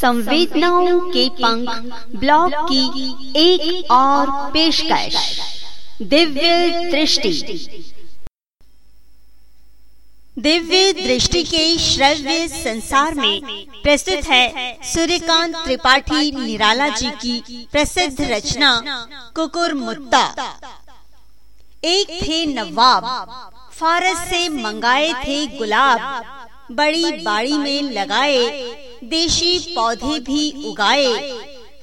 संवेदनाओं के पंख ब्लॉग की एक और पेशकश। दिव्य दृष्टि। दिव्य दृष्टि के श्रव्य संसार में प्रस्तुत है सूर्यकांत त्रिपाठी निराला जी की प्रसिद्ध रचना कुकुर मुत्ता। एक थे नवाब, फारस से मंगाए थे गुलाब, बड़ी बाड़ी में लगाए देशी पौधे भी उगाए।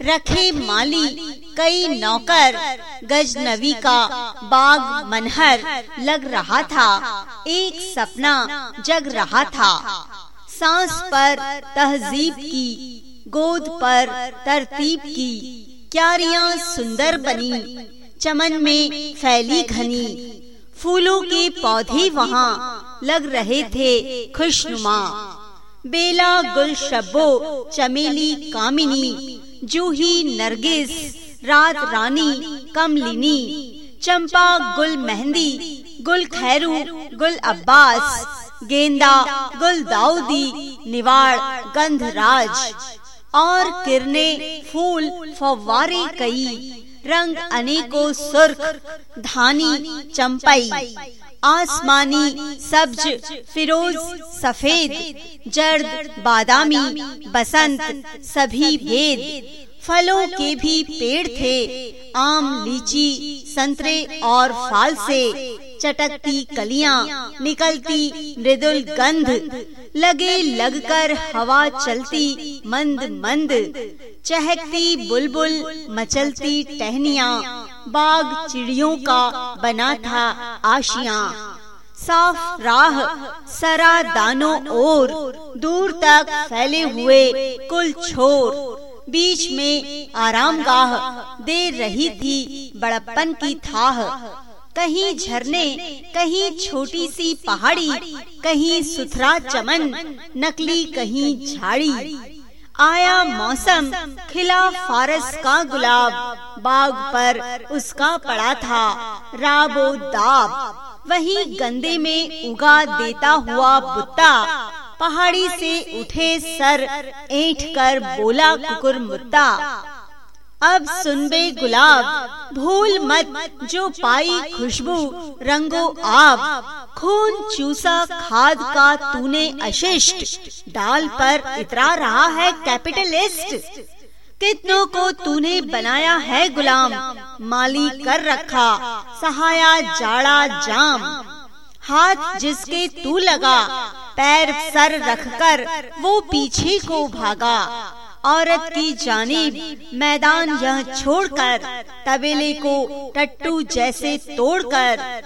रखे माली कई नौकर। गजनवी का बाग मनहर लग रहा था। एक सपना जग रहा था। सांस पर तहजीब की, गोद पर तरतीब की, क्यारियाँ सुंदर बनी। चमन में फैली घनी। फूलों के पौधे वहाँ लग रहे थे खुशनुमा। बेला गुल शब्बो, चमेली कामिनी, जूही नरगिस, रात रानी, कमलिनी, चंपा गुल मेहंदी, गुल खैरू, गुल अब्बास, गेंदा गुल दाऊदी, निवाड़ गंधराज और किरने फूल फवारे कई, रंग अनेकों सुर्ख, धानी, चंपई। आसमानी सब्ज, फिरोज, सफ़ेद, जर्द, बादामी, बसंत, सभी भेद। फलों के भी पेड़ थे, आम, लीची, संतरे और फाल से। चटकती कलियाँ, निकलती मृदुल गंध। लगे लगकर हवा चलती मंद मंद। चहकती बुलबुल, मचलती टहनिया बाग चिड़ियों का बना था आशिया। साफ़ राह, सरा दानों और दूर तक फैले हुए कुल छोर। बीच में आरामगाह दे रही थी बड़प्पन की थाह। कहीं झरने, कहीं छोटी सी पहाड़ी, कहीं सुथरा चमन, नकली कहीं झाड़ी। आया मौसम, खिला फारस का गुलाब बाग पर उसका पड़ा था। राबो दाब, वही गंदे में उगा देता हुआ बुत्ता पहाड़ी से उठे सर ऐठ कर बोला कुकुर मुत्ता अब सुन बे गुलाब, भूल मत, जो पाई खुशबू, रंगो आप खून चूसा खाद का तूने अशिष्ट, डाल पर इतरा रहा है कैपिटलिस्ट। कितनों को तूने बनाया है गुलाम? माली कर रखा, सहाया जाड़ा जाम। हाथ जिसके तू लगा, पैर सर रखकर वो पीछे को भागा। औरत की जानिब मैदान यह छोड़कर, तबेले को टट्टू जैसे तोड़कर।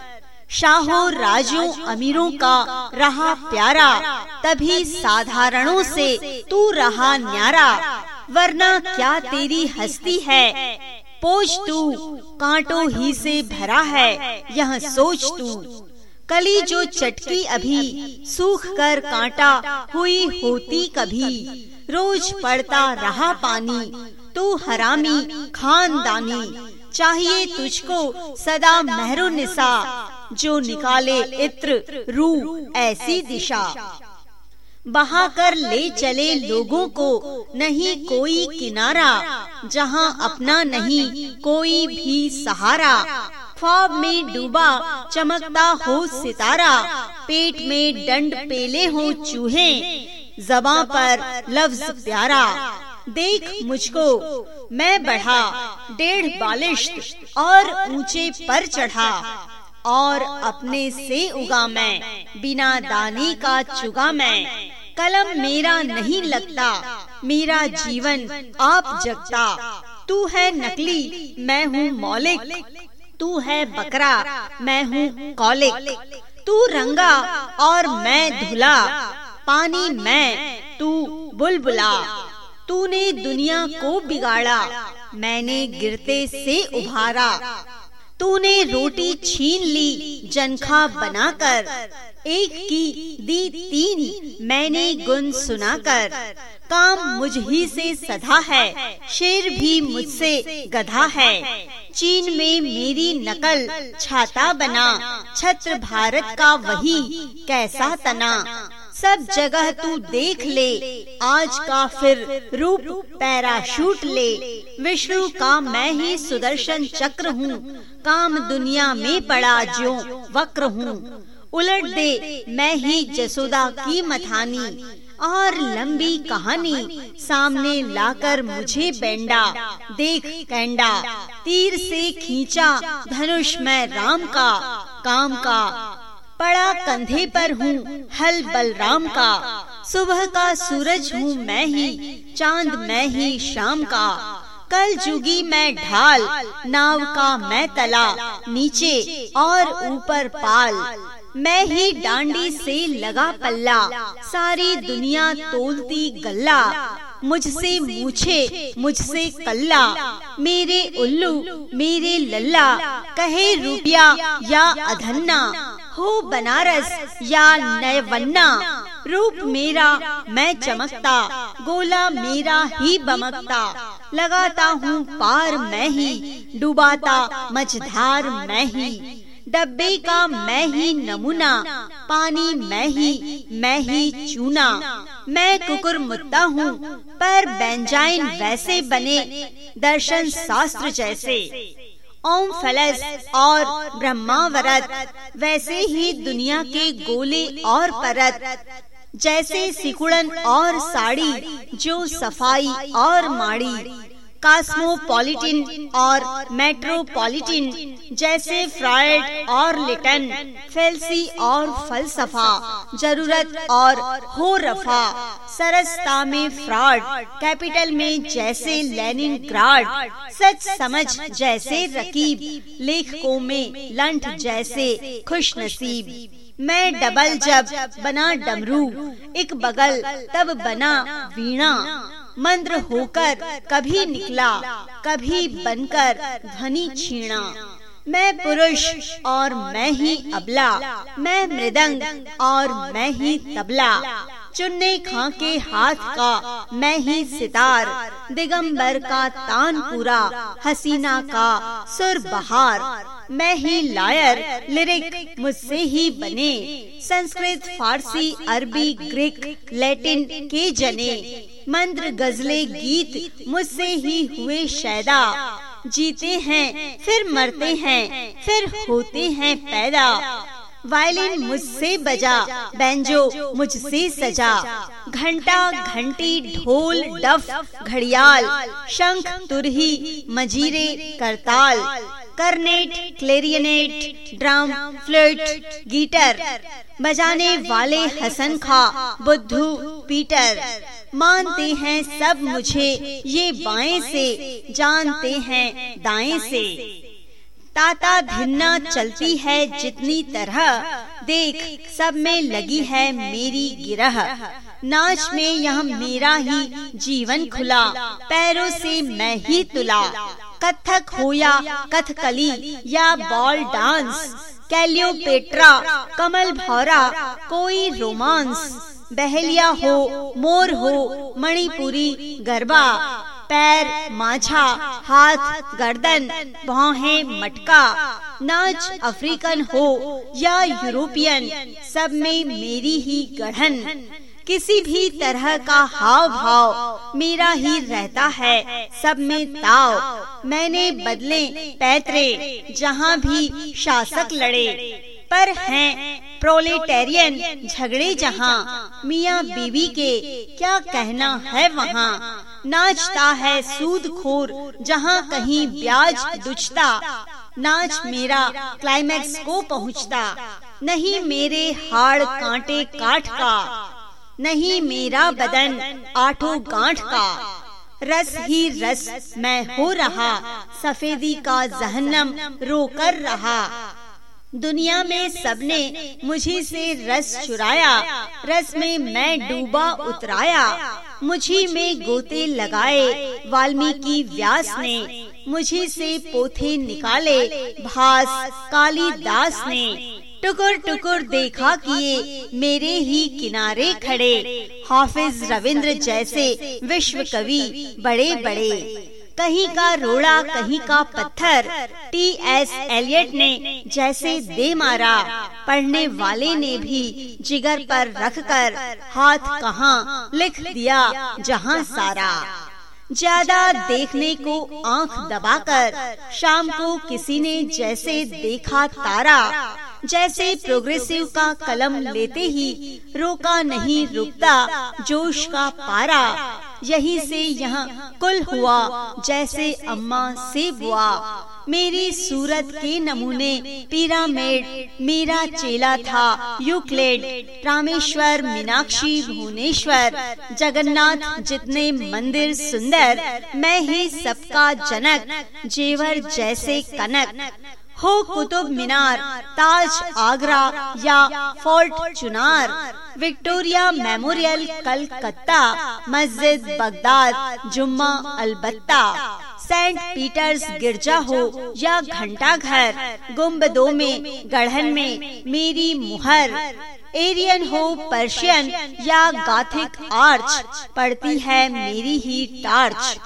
शाहो, राजों, अमीरों का रहा प्यारा, तभी साधारणों से तू रहा न्यारा। वरना क्या तेरी हस्ती है? पोछ तू, कांटों ही से भरा है, यह सोच तू। कली जो चटकी अभी, सूख कर कांटा हुई होती कभी। रोज पड़ता रहा पानी, तू हरामी, खानदानी। चाहिए तुझको सदा महरो निशा जो निकाले इत्र रू, ऐसी दिशा। बहा कर ले चले लोगों को, नहीं कोई किनारा, जहाँ अपना नहीं, कोई भी सहारा। ख्वाब में डूबा, चमकता हो सितारा, पेट में डंड पेले हो चूहे, जबा पर लफ्ज प्यारा। देख मुझको, मैं बढ़ा, डेढ़ बालिश और ऊँचे पर चढ़ा। और अपने से उगा मैं, बिना दाने का चुगा मैं। कलम मेरा नहीं लगता, मेरा जीवन आप जगता। तू है नकली, मैं हूँ मौलिक। तू है बकरा, मैं हूँ कौलिक। तू रंगा और मैं धुला, पानी मैं, तू बुलबुला। तूने दुनिया को बिगाड़ा, मैंने गिरते से उभारा। तूने रोटी छीन ली, जनखा बनाकर। एक की दी तीन, मैंने गुन सुनाकर। काम मुझ ही से सधा है, शेर भी मुझसे गधा है। चीन में मेरी नकल छाता बना, छत्र भारत का वही, कैसा तना। सब जगह तू देख ले। आज का फिर रूप पैराशूट ले। विष्णु का मैं ही सुदर्शन चक्र हूँ। काम दुनिया में पड़ा जो वक्र हूँ। उलट दे मैं ही जसोदा की मथानी। और लंबी कहानी सामने लाकर मुझे बेंडा देख कैंडा, तीर से खींचा धनुष मैं राम का। काम का पड़ा कंधे पर हूँ, हल बलराम का। सुबह का सूरज हूँ मैं ही, चाँद मैं ही शाम का। कल जुगी मैं ढाल, नाव का मैं तला, नीचे और ऊपर पाल। मैं ही डांडी से लगा पल्ला, सारी दुनिया तोलती गल्ला। मुझसे मूछे, मुझसे कल्ला, मेरे उल्लू, मेरे लल्ला, कहे रुपया या अधन्ना। हो बनारस या नयवन्ना रूप मेरा मैं चमकता, गोला मेरा ही बमकता। लगाता हूँ पार मैं ही, डुबाता मझधार मैं ही। डब्बे का मैं ही नमूना, पानी मैं ही मैं ही चूना। मैं कुकुर मुद्दा हूँ, पर बेंजाइन वैसे बने, दर्शन शास्त्र जैसे। ओम फलस और ब्रह्मावरत, वैसे ही दुनिया के गोले और परत, जैसे सिकुड़न और साड़ी, जो सफ़ाई और माड़ी। कास्मोपॉलिटिन और मेट्रोपॉलिटिन जैसे फ्राइड और लिटन, फेल्सी और फलसफा, ज़रूरत और हो रफा सरसता में फ्रॉड, कैपिटल में जैसे लेनिन सच समझ जैसे रकीब, लेखकों में लंठ जैसे खुश नसीब मैं डबल जब बना डमरू एक बगल तब बना वीणा। मंद्र होकर कभी निकला, कभी बनकर ध्वनि छीणा। मैं पुरुष और मैं ही अबला, मैं मृदंग और मैं ही तबला। चुन्ने खां के हाथ का मैं ही सितार, दिगंबर का तान पूरा, हसीना का सुर बहार। मैं ही लायर, लिरिक मुझसे ही बने। संस्कृत, फारसी, अरबी, ग्रीक, लैटिन के जने। मंत्र गजले गीत मुझसे ही हुए शैदा। जीते हैं, फिर मरते हैं, फिर होते हैं पैदा। वायलिन मुझसे बजा, बैंजो मुझसे सजा। घंटा घंटी ढोल, डफ, घड़ियाल, शंख, तुरही, मजीरे, करताल। Cornet clarinet drum flute guitar बजाने वाले हसन खा, बुद्धू, पीटर। मानते हैं सब मुझे, ये बाएँ से, जानते हैं दाएँ से। ताता धिन्ना चलती है जितनी तरह, देख, सब में लगी है मेरी गिरह। नाच में यह मेरा ही जीवन खुला, पैरों से मैं ही तुला। कथक हो या कथकली या बॉल डांस। कैलियोपेट्रा कमल भौरा, कोई रोमांस। बहलिया हो, मोर हो, मणिपुरी, गरबा। पैर माझा हाथ, गर्दन, भौहे, मटका। नाच अफ्रीकन हो या यूरोपियन, सब में मेरी ही गढ़न। किसी भी तरह का हाव भाव मेरा ही रहता है, सब में ताव। मैंने बदले पैतरे जहाँ भी शासक लड़े। पर हैं प्रोलेटेरियन झगड़े जहाँ। मियाँ बीवी के क्या कहना है वहाँ? नाचता है सूद खोर जहाँ कहीं ब्याज दुचता। नाच मेरा क्लाइमैक्स को पहुँचता। नहीं मेरे हाड़ कांटे काट का। नहीं मेरा बदन आठों गांठ का। रस ही रस मैं हो रहा, सफेदी का जहन्नम रो कर रहा। दुनिया में सबने मुझी से रस चुराया, रस में मैं डूबा उतराया। मुझी में गोते लगाए, वाल्मीकि व्यास ने मुझी से पोथे निकाले, भास कालीदास ने टुकुर टुकुर देखा किए मेरे ही किनारे खड़े। हाफिज रविंद्र जैसे विश्व कवि बड़े बड़े कहीं का रोड़ा कहीं का पत्थर। टी एस एलियट ने जैसे दे मारा। पढ़ने वाले ने भी जिगर पर रखकर हाथ कहाँ लिख दिया जहाँ सारा। ज़्यादा देखने को आँख दबाकर, शाम को किसी ने जैसे देखा तारा, जैसे प्रोग्रेसिव का कलम लेते ही रोका नहीं रुकता जोश का पारा। यही से यहाँ कुल हुआ जैसे अम्मा से बुआ। मेरी सूरत के नमूने पिरामिड मेरा चेला था यूक्लेड। रामेश्वर मीनाक्षी भुवनेश्वर। जगन्नाथ जितने मंदिर सुंदर मैं ही सबका जनक। जेवर जैसे कनक। हो कुतुब मीनार, ताज आगरा या fort Chunar, Victoria Memorial Calcutta, मस्जिद बगदाद, जुम्मा अलबत्ता, सेंट पीटर्स गिरजा हो या घंटा घर गुम्बदों में, गढ़न में, मेरी मुहर, एरियन हो पर्शियन या गाथिक आर्च, पड़ती है मेरी ही टार्च।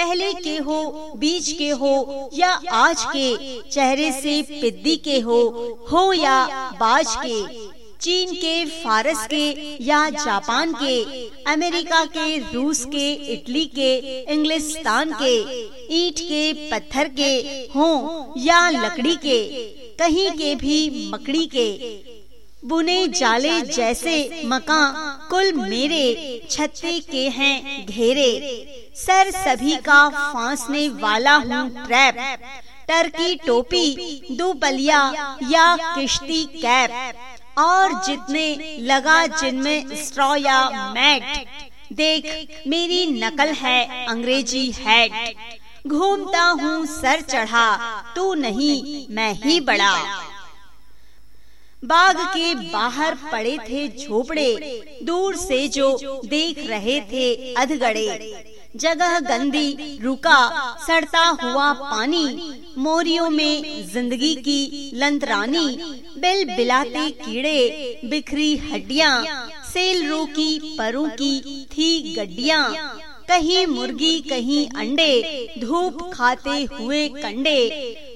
पहले के हो बीच के हो या आज के चेहरे से पिद्दी के हो हो या बाज के चीन के फारस के या जापान के अमेरिका के रूस के इटली के इंग्लिस्तान के ईट के पत्थर के हो या लकड़ी के कहीं के भी मकड़ी के बुने जाले जैसे मकान कुल मेरे छत्ते के हैं घेरे। सर सभी का फांसने वाला हूँ ट्रैप टर्की टोपी दो बलिया या किश्ती कैप। और जितने लगा जिनमें स्ट्रॉ या मैट देख मेरी नकल है अंग्रेज़ी हैट घूमता हूँ सर चढ़ा तू नहीं मैं ही बड़ा। बाग के बाहर पड़े थे झोपड़े, दूर से जो देख रहे थे अधगड़े। जगह गंदी, रुका, सड़ता हुआ पानी, मोरियों में ज़िंदगी की लंतरानी, बिल बिलाते कीड़े, बिखरी हड्डियाँ सेल रो की, परों की थी गड्डिया। कहीं मुर्गी, कहीं अंडे, धूप खाते हुए कंडे,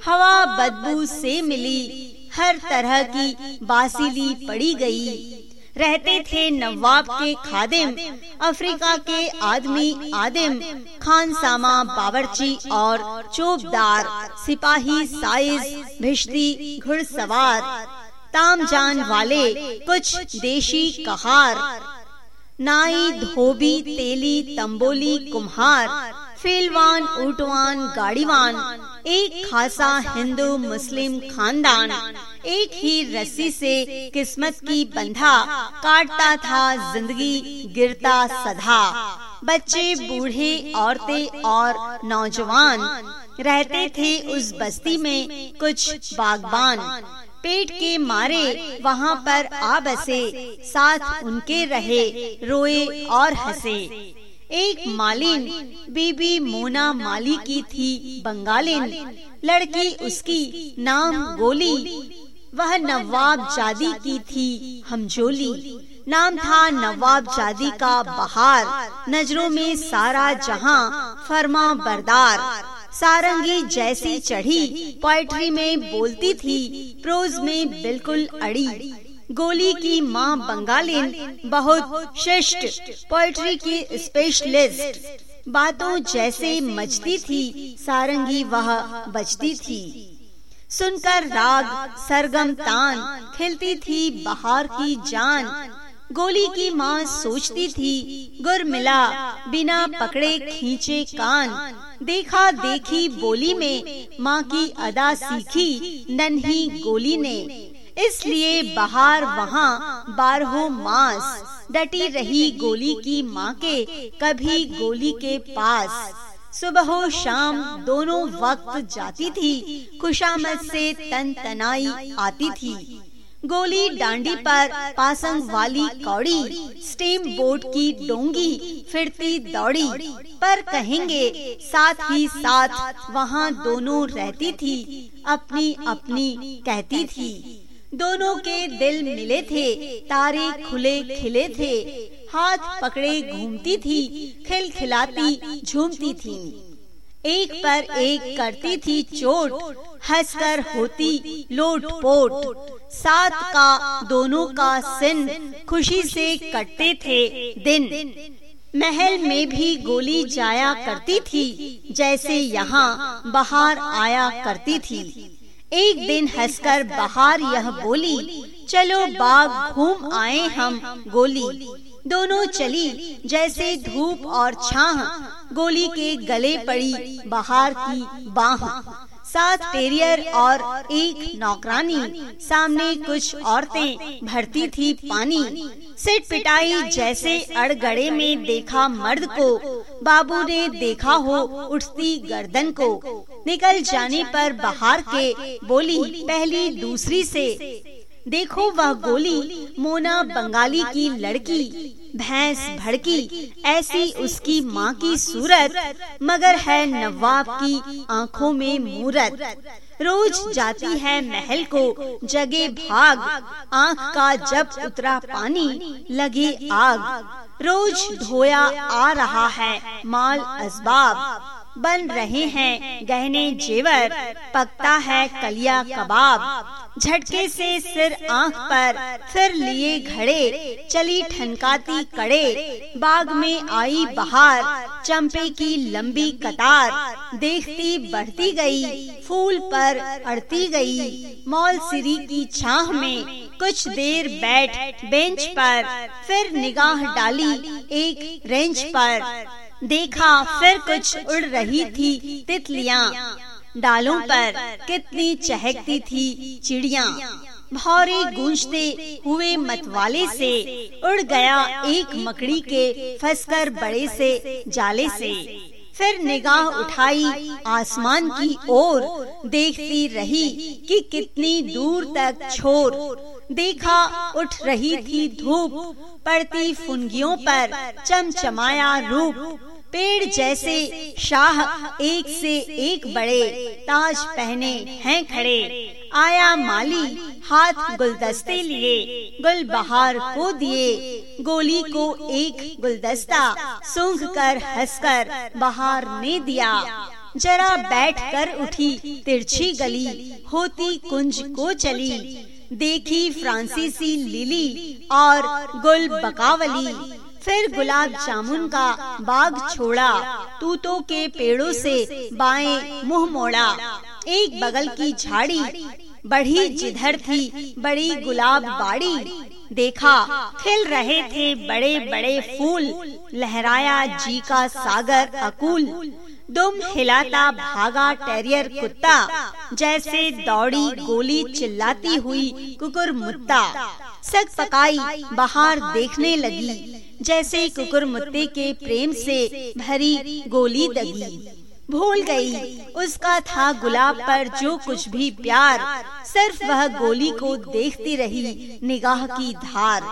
हवा बदबू से मिली हर तरह की बासिली पड़ी गई। रहते थे नवाब के खादिम, अफ्रीका के आदमी आदिम, खान सामा, बावरची और चोबदार, सिपाही साइज़ भिश्ती घुड़सवार तामजान वाले कुछ देशी कहार, नाई धोबी तेली तंबोली कुम्हार, फेलवान ऊटवान गाड़ीवान एक खासा हिंदू मुस्लिम खानदान, एक ही रस्सी से किस्मत की बंधा, काटता था ज़िंदगी, गिरता सधा। बच्चे, बूढ़े, औरतें और नौजवान रहते थे उस बस्ती में कुछ बागबान। पेट के मारे वहाँ पर आ बसे, साथ उनके रहे, रोए और हंसे। एक मालिन बीबी मोना माली की थी बंगालिन। लड़की उसकी नाम गोली। वह नवाब जादी की थी हमजोली। नाम था नवाब जादी का बहार। नज़रों में सारा जहाँ फरमा बरदार। सारंगी जैसी चढ़ी पोएट्री में बोलती थी प्रोज में बिल्कुल अड़ी। गोली की माँ बंगालिन बहुत श्रेष्ठ पोइट्री की स्पेशलिस्ट बातों जैसे मचती थी सारंगी वह बजती थी। सुनकर राग सरगम तान खिलती थी बहार की जान। गोली की माँ सोचती थी गुर मिला बिना पकड़े खींचे कान। देखा देखी बोली में माँ की अदा सीखी नन्ही गोली ने। इसलिए बाहर वहाँ बारहो मास, डटी रही गोली की माँ के कभी गोली के पास। सुबह शाम दोनों वक्त जाती थी, खुशामद से तन तनाई आती थी। गोली डांडी पर पासंग वाली कौड़ी, स्टीम बोट की डोंगी फिरती दौड़ी। पर कहेंगे, साथ ही साथ वहाँ दोनों रहती थी अपनी अपनी कहती थी। दोनों के दिल मिले थे, तारे खुले खिले थे, हाथ पकड़े घूमती थी खिल खिलाती झूमती थी। एक पर एक करती थी चोट, हंसकर होती लोट पोट। साथ का, दोनों का सिन खुशी से कटते थे दिन। महल में भी गोली जाया करती थी, जैसे यहाँ बाहर आया करती थी। एक दिन हंसकर बाहर यह बोली चलो बाग घूम आए हम गोली दोनों चली जैसे धूप और छाह गोली के गले पड़ी बाहर की बाह। सात टेरियर और एक नौकरानी सामने कुछ औरतें भरती थी पानी। सिट पिटाई जैसे अड़गड़े में देखा मर्द को। बाबू ने देखा हो उठती गर्दन को। निकल जाने पर बाहर के बोली पहली दूसरी से। देखो वह गोली मोना बंगाली की लड़की भैंस भड़की ऐसी उसकी माँ की सूरत मगर है नवाब की आँखों में मूरत। रोज जाती है महल को जगे भाग। आँख का जब उतरा पानी लगे आग। रोज धोया आ रहा है माल असबाब। बन रहे हैं, गहने जेवर, पकता है कलिया कबाब। झटके से सिर आँख पर, फिर लिए घड़े, चली ठनकाती कड़े। बाग में आई बहार, चंपे की लंबी कतार। देखती बढ़ती गई, फूल पर अड़ती गई। मॉल सिरी की छाह में कुछ देर बैठ, बेंच पर, फिर निगाह डाली एक रेंच पर। देखा, फिर कुछ उड़ रही थी तितलियाँ। डालों पर कितनी चहकती थी चिड़िया। भौरे गूंजते हुए मतवाले से उड़ गया एक मकड़ी के फंसकर बड़े से जाले से। फिर निगाह उठाई आसमान की ओर, देखती रही कि कितनी दूर तक छोर। देखा, उठ रही थी धूप, पड़ती फुनगियों पर चमचमाया रूप। पेड़ जैसे शाह एक से एक बड़े ताज पहने हैं खड़े। आया माली हाथ गुलदस्ते लिए। गुल बहार को दिए। गोली को एक गुलदस्ता सूंघ कर हंसकर बहार ने दिया। जरा बैठ कर उठी तिरछी गली। होती कुंज को चली। देखी फ्रांसीसी लिली और गुल बकावली। फिर गुलाब जामुन का बाग छोड़ा, तूतों के पेड़ों से बाएँ मुँह मोड़ा। एक बगल की झाड़ी बढ़ी, जिधर थी बड़ी गुलाब बाड़ी। देखा, खिल रहे थे बड़े बड़े फूल, लहराया जी का सागर अकुल। दुम हिलाता भागा टेरियर कुत्ता, जैसे दौड़ी गोली चिल्लाती हुई कुकुर मुत्ता। सक पकाई बाहर देखने लगी जैसे कुकुर मुत्ते के प्रेम से भरी गोली दगी भूल गई। उसका था गुलाब पर जो कुछ भी प्यार। सिर्फ़ वह गोली को देखती रही, निगाह की धार।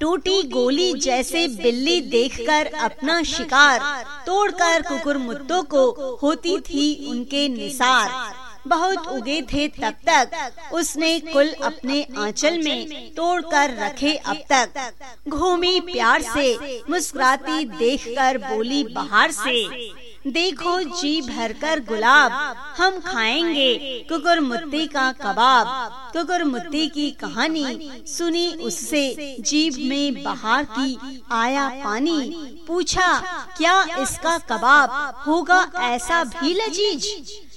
टूटी गोली जैसे बिल्ली देखकर अपना शिकार। तोड़कर कुकुर मुत्तों को होती थी उनके निसार। बहुत उगे थे तब तक। उसने कुल अपने आंचल में तोड़ कर रखे अब तक। घूमी प्यार से, मुस्कुराती देखकर बोली बाहर से, देखो जी भरकर गुलाब, हम खाएँगे कुकुर मुत्ती का कबाब। कुकुर मुत्ती की कहानी सुनी उससे, जीभ में बाहर की आया पानी। पूछा, क्या इसका कबाब होगा ऐसा भी लजीज?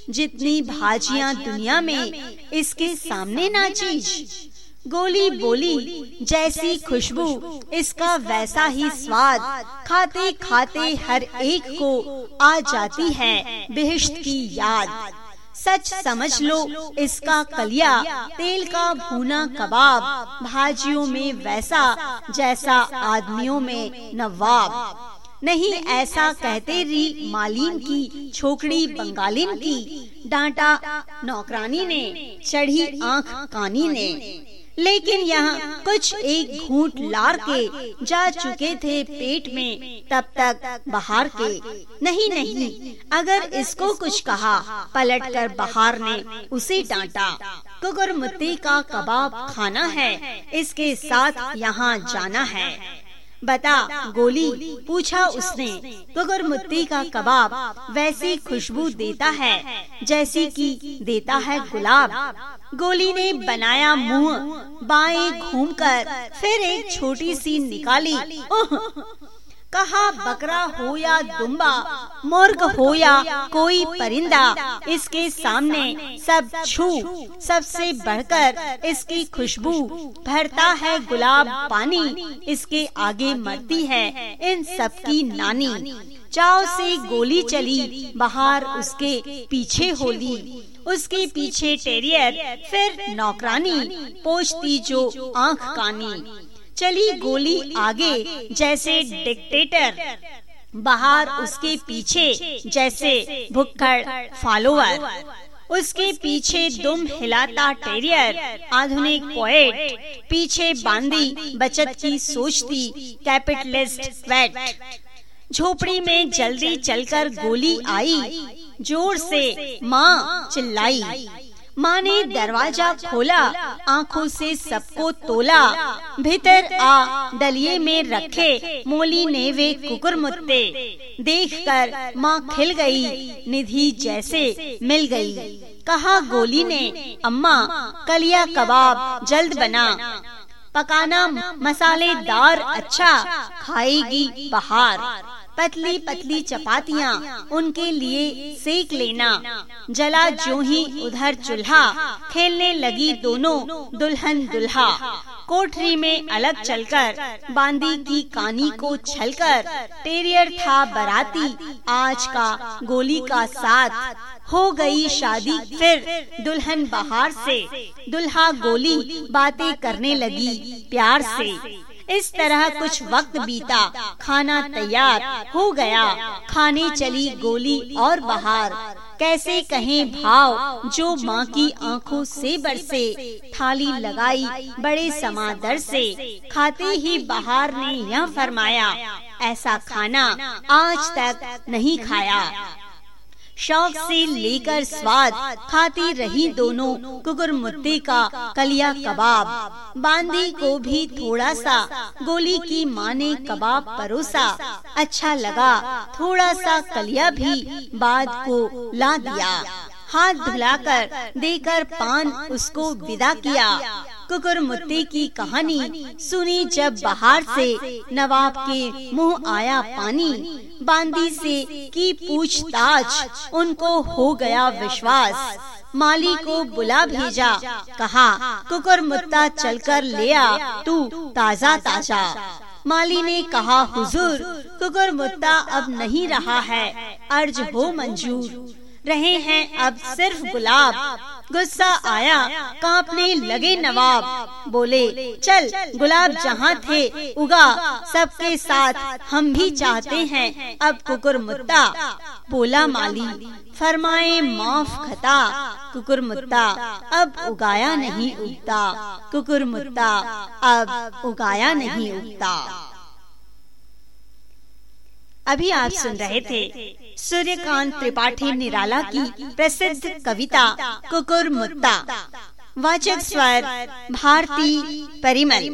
जितनी भाजियाँ दुनिया में, इसके सामने ना चीज़। गोली बोली, जैसी खुशबू, इसका वैसा ही स्वाद। खाते खाते हर एक को आ जाती है बेहश्त की याद। सच समझ लो, इसका कलिया, तेल का भूना कबाब, भाजियों में वैसा जैसा आदमियों में नवाब। नहीं ऐसा कहते री मालिन की छोकड़ी बंगालिन की। डांटा नौकरानी ने चढ़ी आँख कानी ने। लेकिन यहाँ कुछ एक घूट लार के जा चुके थे पेट में तब तक बाहर के। नहीं नहीं अगर इसको कुछ कहा पलट कर बाहर ने उसे डांटा। कुकुर मुत्ती का कबाब खाना है। इसके साथ यहाँ जाना है। बता, गोली, पूछा उसने। मुत्ती का कबाब वैसी खुशबू देता है, जैसी कि देता है गुलाब। गोली ने बनाया मुँह, बाएँ घूमकर फिर एक छोटी सी निकाली। कहा बकरा हो या दुम्बा? मुर्ग हो या कोई परिंदा? इसके सामने सब छू। सबसे बढ़कर इसकी खुशबू। भरता है गुलाब पानी। इसके आगे मरती है इन सब की नानी। चाव से गोली चली। बाहर उसके पीछे होली। उसके पीछे टेरियर। फिर नौकरानी। पोछती जो आँख कानी। चली गोली आगे, जैसे डिक्टेटर बाहर उसके पीछे, जैसे भुक्कड़ फॉलोअर उसके पीछे दुम हिलाता टेरियर आधुनिक पोएट पीछे बांदी, बचत की सोचती कैपिटलिस्ट वेट झोपड़ी में जल्दी चलकर गोली आई, ज़ोर से माँ चिल्लाई। माँ ने दरवाज़ा खोला आँखों से सबको तोला भीतर आ डलिए में रखे मोली ने वे कुकुर मुत्ते देख कर माँ खिल गई निधि जैसे मिल गई। कहा गोली ने अम्मा कलिया कबाब जल्द बना। पकाना मसालेदार अच्छा खाएगी बाहर। पतली पतली चपातियाँ उनके लिए सेक लेना। जला जो ही उधर चूल्हा, खेलने लगी दोनों दुल्हन दुल्हा। कोठरी में अलग चलकर, बांदी की कानी को छलकर, टेरियर था बराती, आज का गोली का साथ। हो गई शादी, फिर दुल्हन बाहर से। दुल्हा गोली, बातें करने लगी प्यार से। इस तरह कुछ वक्त बीता, खाना तैयार हो गया, खाने चली गोली और बाहर। कैसे कहें भाव, जो माँ की आँखों से बरसे, थाली लगाई बड़े समादर से, खाते ही बाहर ने यह फरमाया, ऐसा खाना आज तक नहीं खाया। शौक से लेकर स्वाद खाती रही दोनों कुकुर मुद्दे का कलिया कबाब। बांदी को भी थोड़ा सा गोली की माँ ने कबाब परोसा। अच्छा लगा, थोड़ा सा कलिया भी बाद को ला दिया। हाथ धुलाकर देकर पान उसको विदा किया। कुकुर मुत्ती की कहानी सुनी जब बाहर से नवाब के मुँह आया पानी। बांदी से की पूछताछ, उनको हो गया विश्वास। माली को बुला भेजा, कहा कुकुर मुत्ता चलकर ले आ, तू ताज़ा ताज़ा। माली ने कहा, हुजूर कुकुर मुत्ता अब नहीं रहा है। अर्ज़ हो मंजूर। रहे हैं अब सिर्फ़ गुलाब। गुस्सा आया। कांपने लगे नवाब। बोले, चल, गुलाब जहाँ थे, उगा। सबके साथ हम भी चाहते हैं। अब कुकुर मुत्ता बोला माली। फरमाए, माफ़ खता कुकुर मुत्ता अब उगाया नहीं उगता। कुकुर मुत्ता अब उगाया नहीं उगता। अभी आप सुन रहे थे सूर्यकांत त्रिपाठी निराला की प्रसिद्ध कविता कुकुर मुत्ता वाचक स्वर भारती परिमल।